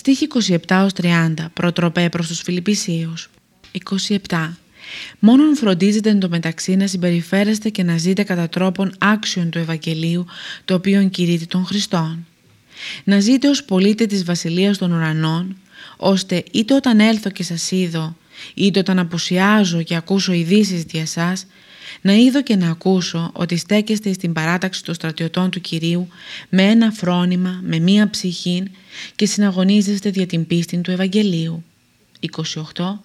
Στίχη 27-30 Προτροπέ προς τους Φιλιππισίους 27 Μόνον φροντίζετε εν τω μεταξύ να συμπεριφέρεστε και να ζείτε κατά τρόπον άξιον του Ευαγγελίου το οποίο κηρύττει των Χριστών. Να ζείτε ως πολίτε της Βασιλείας των Ουρανών ώστε είτε όταν έλθω και σας είδω είτε όταν απουσιάζω και ακούσω ειδήσεις για σας να είδω και να ακούσω ότι στέκεστε στην παράταξη των στρατιωτών του Κυρίου με ένα φρόνημα, με μία ψυχή και συναγωνίζεστε δια την πίστη του Ευαγγελίου. 28.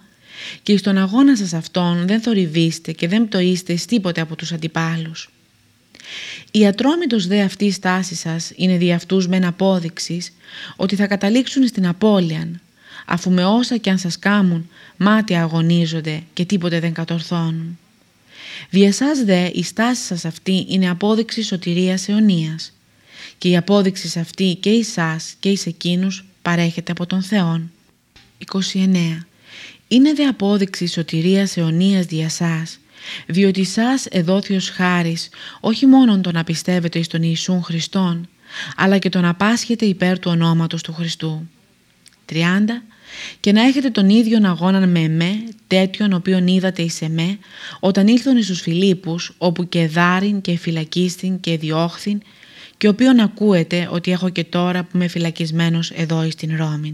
Και στον αγώνα σας αυτόν δεν θορυβήστε και δεν πτωείστε τίποτε από τους αντιπάλους. Η ατρόμητος δε αυτής στάση σας είναι δι' αυτούς μεν απόδειξης ότι θα καταλήξουν στην απώλεια αφού με όσα κι αν σας κάμουν μάτια αγωνίζονται και τίποτε δεν κατορθώνουν. Δια σας δε η στάση σας αυτή είναι απόδειξη σωτηρίας αιωνίας και η απόδειξη αυτή και εσάς και εις εκείνους παρέχεται από τον Θεόν. 29. Είναι δε απόδειξη σωτηρίας αιωνίας δια σας, διότι σας εδόθιος χάρις όχι μόνον το να πιστεύετε εις τον Ιησούν Χριστόν, αλλά και το να πάσχετε υπέρ του ονόματος του Χριστού. 30 και να έχετε τον ίδιο αγώνα με εμέ, τέτοιον οποίον είδατε εις εμέ, όταν ήλθον εις τους Φιλίππους, όπου και δάριν και φυλακίστην και διώχθην, και οποίον ακούετε ότι έχω και τώρα που είμαι φυλακισμένος εδώ εις την Ρώμη.